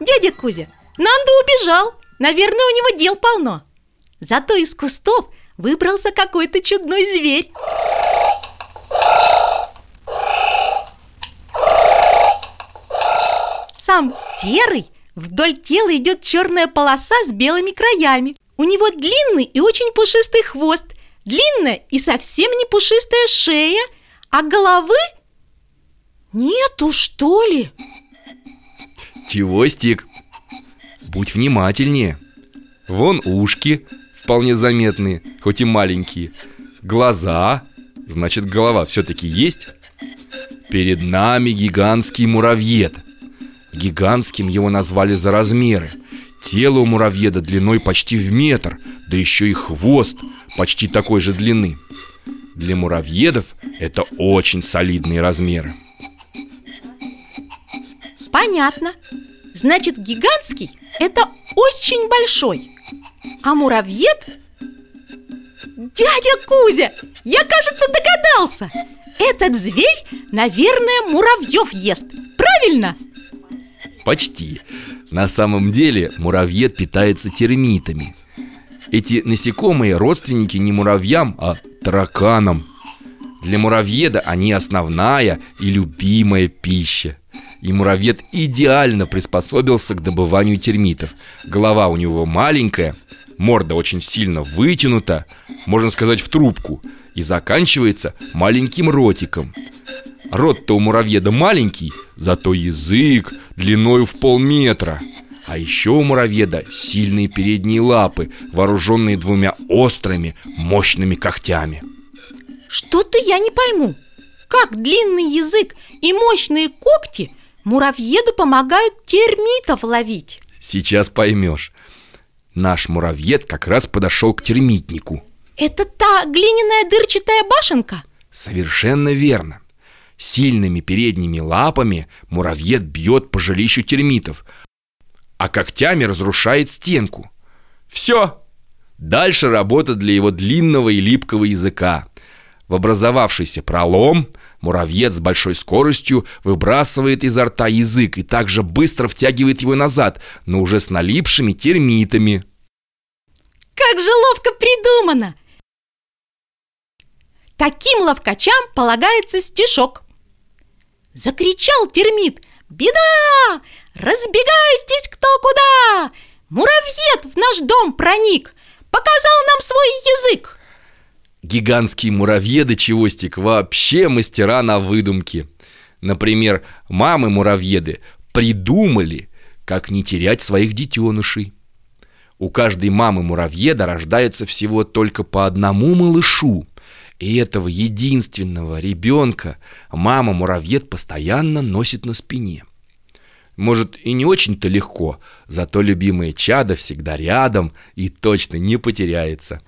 Дядя Кузя, Нанда убежал. Наверное, у него дел полно. Зато из кустов выбрался какой-то чудной зверь. Сам серый, вдоль тела идет черная полоса с белыми краями. У него длинный и очень пушистый хвост Длинная и совсем не пушистая шея А головы нету, что ли? Чего, Стик? Будь внимательнее. Вон ушки, вполне заметные, хоть и маленькие. Глаза, значит голова все-таки есть. Перед нами гигантский муравьед. Гигантским его назвали за размеры. Тело у муравьеда длиной почти в метр Да еще и хвост почти такой же длины. Для муравьедов это очень солидные размеры Понятно. Значит, гигантский – это очень большой. А муравьед? Дядя Кузя, я, кажется, догадался! Этот зверь, наверное, муравьев ест. Правильно? Почти. На самом деле муравьед питается термитами. Эти насекомые родственники не муравьям, а тараканам. Для муравьеда они основная и любимая пища и муравьед идеально приспособился к добыванию термитов. Голова у него маленькая, морда очень сильно вытянута, можно сказать в трубку И заканчивается маленьким ротиком. Рот-то у муравьеда маленький, зато язык длиною в полметра. А еще у муравьеда сильные передние лапы, вооруженные двумя острыми, мощными когтями. Что-то я не пойму. Как длинный язык и мощные когти Муравьеду помогают термитов ловить. Сейчас поймешь. Наш муравьед как раз подошел к термитнику. Это та глиняная дырчатая башенка? Совершенно верно. Сильными передними лапами муравьед бьет по жилищу термитов А когтями разрушает стенку. Все! Дальше работа для его длинного и липкого языка в образовавшийся пролом муравьед с большой скоростью выбрасывает изо рта язык и также быстро втягивает его назад, но уже с налипшими термитами. Как же ловко придумано! Таким ловкачам полагается стишок. Закричал термит. Беда! Разбегайтесь кто куда! Муравьед в наш дом проник! Показал нам свой язык! Гигантские муравьеды Чевостик вообще мастера на выдумки. Например, мамы-муравьеды придумали, как не терять своих детенышей. У каждой мамы-муравьеда рождается всего только по одному малышу И этого единственного ребенка мама-муравьед постоянно носит на спине. Может, и не очень-то легко, зато любимое чадо всегда рядом и точно не потеряется.